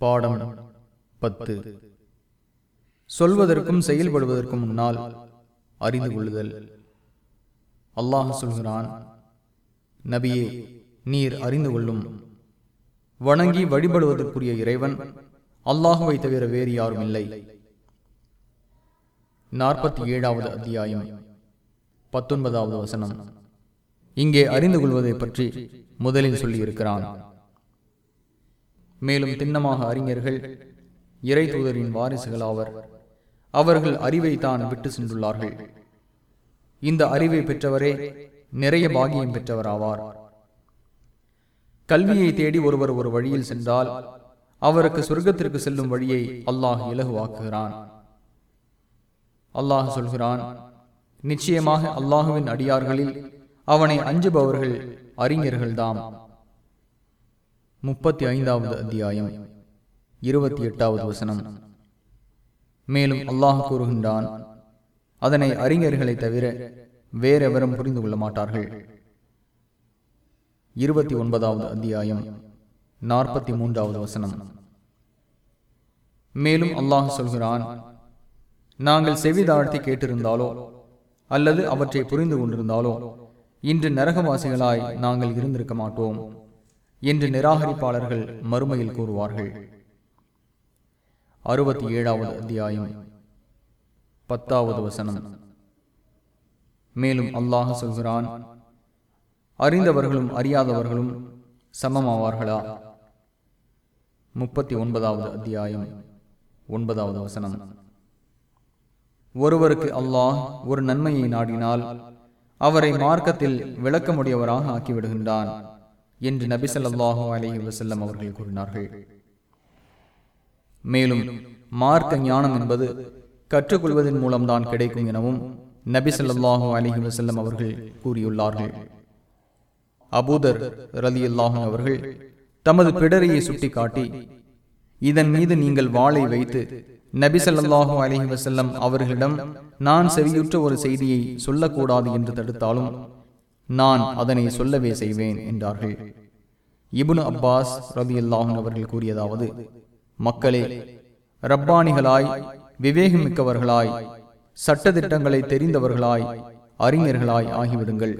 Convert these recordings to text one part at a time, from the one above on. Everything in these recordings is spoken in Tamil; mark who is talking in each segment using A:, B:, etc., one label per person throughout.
A: பாடம் பத்து. சொல்வதற்கும் செயல்படுவதற்கும் முன்னால் அறிந்து கொள்ளுதல். அல்லாஹ் சொல்கிறான் நபியே நீர் அறிந்து கொள்ளும். வணங்கி வழிபடுவதற்குரிய இறைவன் அல்லாஹுவை தவிர வேறு யாரும் இல்லை. நாற்பத்தி ஏழாவது அத்தியாயம் பத்தொன்பதாவது வசனம். இங்கே அறிந்து கொள்வதை பற்றி முதலில் சொல்லியிருக்கிறான் மேலும் திண்ணமாக அறிஞர்கள் இறை தூதரின் வாரிசுகள் ஆவர். அவர்கள் அறிவை தான் விட்டு சென்றுள்ளார்கள். இந்த அறிவை பெற்றவரே நிறைய பாகியம் பெற்றவராவார். கல்வியை தேடி ஒருவர் ஒரு வழியில் சென்றால் அவருக்கு சொர்க்கத்திற்கு செல்லும் வழியை அல்லாஹ் இலகுவாக்குகிறான். அல்லாஹ் சொல்கிறான் நிச்சயமாக அல்லாஹுவின் அடியார்களில் அவனை அஞ்சுபவர்கள் அறிஞர்கள்தாம். முப்பத்தி ஐந்தாவது அத்தியாயம். இருபத்தி எட்டாவது வசனம். மேலும் அல்லாஹ் கூறுகின்றான் அதனை அறிஞர்களை தவிர வேறெவரும் புரிந்து கொள்ள மாட்டார்கள். இருபத்தி ஒன்பதாவது அத்தியாயம். நாற்பத்தி மூன்றாவது வசனம். மேலும் அல்லாஹ் சொல்கிறான் நாங்கள் செவிதாழ்த்தி கேட்டிருந்தாலோ அல்லது அவற்றை புரிந்து கொண்டிருந்தாலோ இன்று நரகவாசிகளாய் நாங்கள் இருந்திருக்க மாட்டோம். என்று நிராகரிப்பாளர்கள் மறுமையில் கூறுவார்கள். அறுபத்தி ஏழாவது அத்தியாயம். பத்தாவது வசனம். மேலும் அல்லாஹ் சொல்கிறான் அறிந்தவர்களும் அறியாதவர்களும் சமமாவார்களா? முப்பத்தி ஒன்பதாவது அத்தியாயம். ஒன்பதாவது வசனம். ஒருவருக்கு அல்லாஹ் ஒரு நன்மையை நாடினால் அவரை மார்க்கத்தில் விளக்கமுடையவராக ஆக்கிவிடுகின்றான். என்று நபிசல்லாஹு அலஹி வசல்லம் அவர்கள் கூறினார்கள். மேலும் மார்க்க ஞானம் என்பது கற்றுக்கொள்வதன் மூலம்தான் கிடைக்கும் எனவும் நபி சொல்லாஹு அலஹி வசல்லம் அவர்கள் கூறியுள்ளார்கள். அபூதர் ரலி அல்லாஹும் அவர்கள் தமது பிடரையை சுட்டிக்காட்டி இதன் மீது நீங்கள் வாளை வைத்து நபி சொல்லாஹு அலஹி வசல்லம் அவர்களிடம் நான் செவியுற்ற ஒரு செய்தியை சொல்லக்கூடாது என்று தடுத்தாலும் நான் அதனை சொல்லவே செய்வேன் என்றார்கள். இபுனு அப்பாஸ் ரபி அல்லாஹன் அவர்கள் கூறியதாவது மக்களே ரப்பானிகளாய் விவேகமிக்கவர்களாய் சட்டத்திட்டங்களை தெரிந்தவர்களாய் அறிஞர்களாய் ஆகிவிடுங்கள்.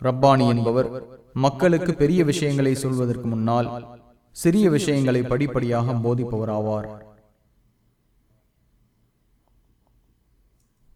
A: ரப்பானி என்பவர் மக்களுக்கு பெரிய விஷயங்களை சொல்வதற்கு முன்னால் சிறிய விஷயங்களை படிப்படியாக போதிப்பவராவார்.